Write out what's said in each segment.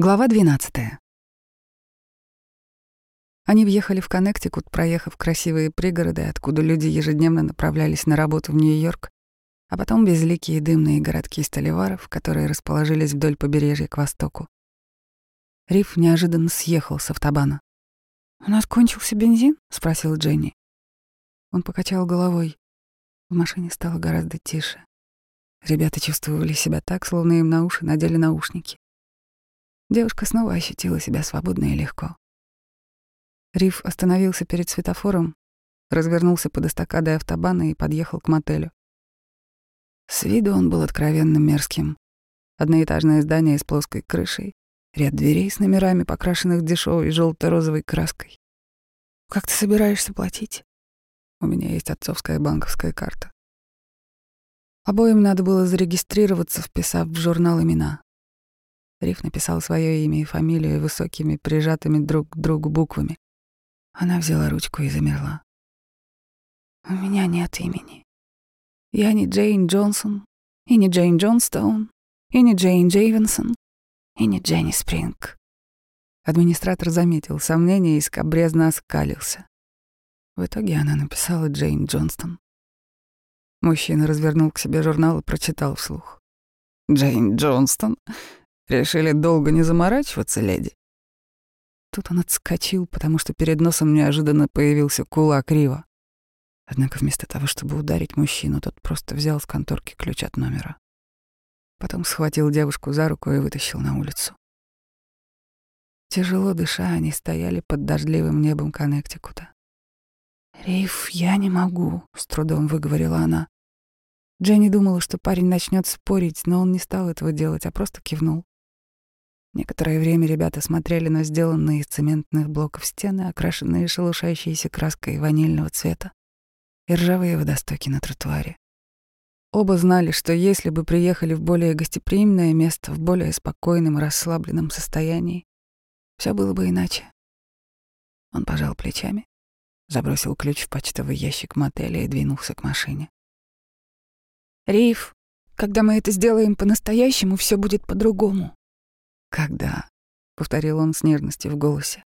Глава 12. Они въехали в Коннектикут, проехав красивые пригороды, откуда люди ежедневно направлялись на работу в Нью-Йорк, а потом безликие дымные городки Столиваров, которые расположились вдоль побережья к востоку. Риф неожиданно съехал с автобана. «У нас кончился бензин?» — спросил Дженни. Он покачал головой. В машине стало гораздо тише. Ребята чувствовали себя так, словно им на уши надели наушники. Девушка снова ощутила себя свободно и легко. Риф остановился перед светофором, развернулся под эстакадой автобана и подъехал к мотелю. С виду он был откровенно мерзким. Одноэтажное здание с плоской крышей, ряд дверей с номерами, покрашенных дешевой желто-розовой краской. «Как ты собираешься платить?» «У меня есть отцовская банковская карта». Обоим надо было зарегистрироваться, вписав в журнал имена. Риф написал свое имя и фамилию высокими, прижатыми друг к другу буквами. Она взяла ручку и замерла. «У меня нет имени. Я не Джейн Джонсон, и не Джейн Джонстоун, и не Джейн Джейвенсон, и не Дженни Спринг». Администратор заметил сомнение и скобрезно оскалился. В итоге она написала Джейн Джонстон. Мужчина развернул к себе журнал и прочитал вслух. «Джейн Джонстон? Решили долго не заморачиваться, леди?» Тут он отскочил, потому что перед носом неожиданно появился кулак Рива. Однако вместо того, чтобы ударить мужчину, тот просто взял с конторки ключ от номера. Потом схватил девушку за руку и вытащил на улицу. Тяжело дыша, они стояли под дождливым небом Коннектикута. «Риф, я не могу», — с трудом выговорила она. Дженни думала, что парень начнет спорить, но он не стал этого делать, а просто кивнул. Некоторое время ребята смотрели на сделанные из цементных блоков стены, окрашенные шелушающейся краской ванильного цвета, и ржавые водостоки на тротуаре. Оба знали, что если бы приехали в более гостеприимное место, в более спокойном и расслабленном состоянии, все было бы иначе. Он пожал плечами, забросил ключ в почтовый ящик мотеля и двинулся к машине. «Риф, когда мы это сделаем по-настоящему, все будет по-другому», «Когда?» — повторил он с нежностью в голосе.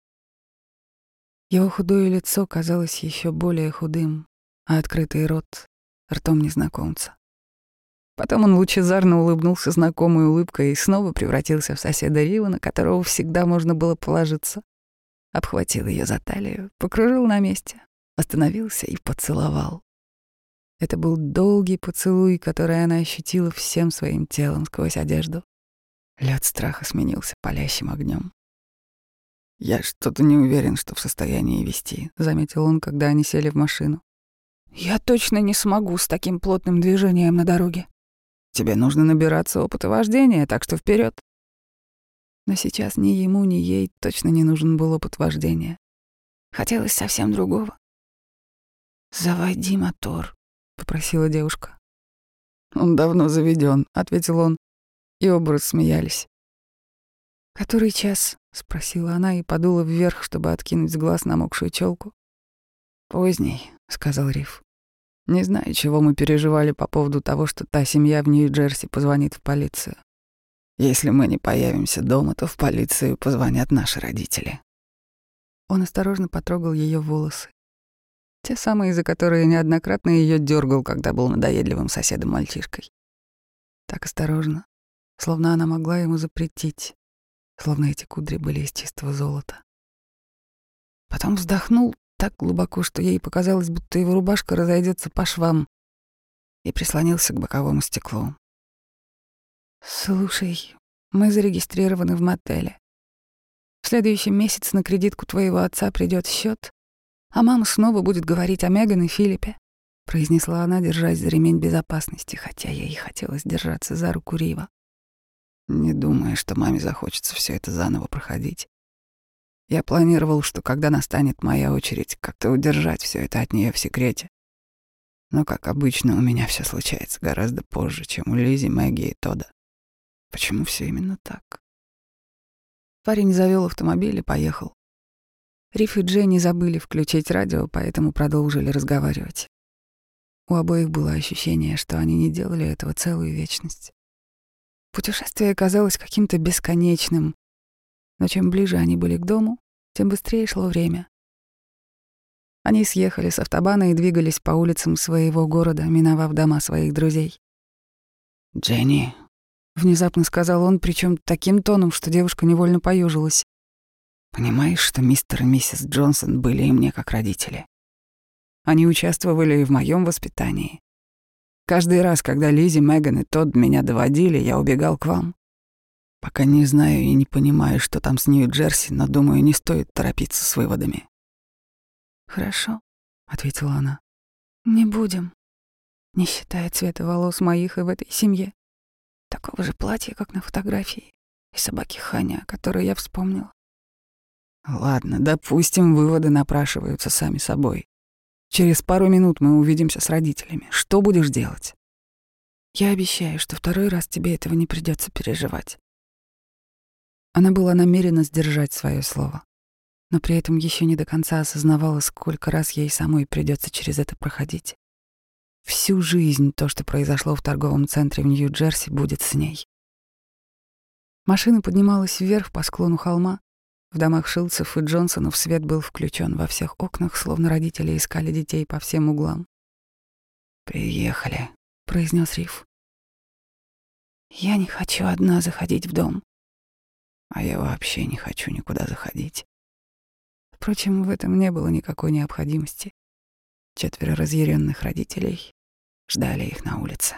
Его худое лицо казалось еще более худым, а открытый рот — ртом незнакомца. Потом он лучезарно улыбнулся знакомой улыбкой и снова превратился в соседа Рива, на которого всегда можно было положиться. Обхватил ее за талию, покружил на месте, остановился и поцеловал. Это был долгий поцелуй, который она ощутила всем своим телом сквозь одежду. Лед страха сменился палящим огнем. «Я что-то не уверен, что в состоянии вести», — заметил он, когда они сели в машину. «Я точно не смогу с таким плотным движением на дороге. Тебе нужно набираться опыта вождения, так что вперед. Но сейчас ни ему, ни ей точно не нужен был опыт вождения. Хотелось совсем другого. «Заводи мотор», — попросила девушка. «Он давно заведен, ответил он и оба рассмеялись. «Который час?» — спросила она и подула вверх, чтобы откинуть с глаз намокшую челку. «Поздний», — сказал Риф. «Не знаю, чего мы переживали по поводу того, что та семья в Нью-Джерси позвонит в полицию. Если мы не появимся дома, то в полицию позвонят наши родители». Он осторожно потрогал ее волосы. Те самые, за которые неоднократно ее дергал, когда был надоедливым соседом-мальчишкой. Так осторожно, словно она могла ему запретить, словно эти кудри были из чистого золота. Потом вздохнул так глубоко, что ей показалось, будто его рубашка разойдется по швам, и прислонился к боковому стеклу. «Слушай, мы зарегистрированы в мотеле. В следующем месяце на кредитку твоего отца придет счет, а мама снова будет говорить о Меган и Филиппе», — произнесла она, держась за ремень безопасности, хотя ей хотелось держаться за руку Рива не думая, что маме захочется все это заново проходить. Я планировал, что когда настанет моя очередь, как-то удержать все это от нее в секрете. Но, как обычно, у меня все случается гораздо позже, чем у Лизи, Мэгги и Тода. Почему все именно так? Парень завел автомобиль и поехал. Риф и Дженни забыли включить радио, поэтому продолжили разговаривать. У обоих было ощущение, что они не делали этого целую вечность. Путешествие казалось каким-то бесконечным, но чем ближе они были к дому, тем быстрее шло время. Они съехали с автобана и двигались по улицам своего города, миновав дома своих друзей. «Дженни», — внезапно сказал он, причем таким тоном, что девушка невольно поежилась. «понимаешь, что мистер и миссис Джонсон были и мне как родители? Они участвовали и в моем воспитании. Каждый раз, когда Лизи, Меган и Тодд меня доводили, я убегал к вам. Пока не знаю и не понимаю, что там с Нью-Джерси, но думаю, не стоит торопиться с выводами. «Хорошо», — ответила она. «Не будем, не считая цвета волос моих и в этой семье. Такого же платья, как на фотографии, и собаки Ханя, которую я вспомнила. Ладно, допустим, выводы напрашиваются сами собой. Через пару минут мы увидимся с родителями. Что будешь делать? Я обещаю, что второй раз тебе этого не придется переживать. Она была намерена сдержать свое слово но при этом еще не до конца осознавала, сколько раз ей самой придется через это проходить. Всю жизнь то, что произошло в торговом центре в Нью-Джерси, будет с ней. Машина поднималась вверх по склону холма. В домах Шилцев и Джонсонов свет был включен во всех окнах, словно родители искали детей по всем углам. «Приехали», — произнес Риф. «Я не хочу одна заходить в дом». «А я вообще не хочу никуда заходить». Впрочем, в этом не было никакой необходимости. Четверо разъяренных родителей ждали их на улице.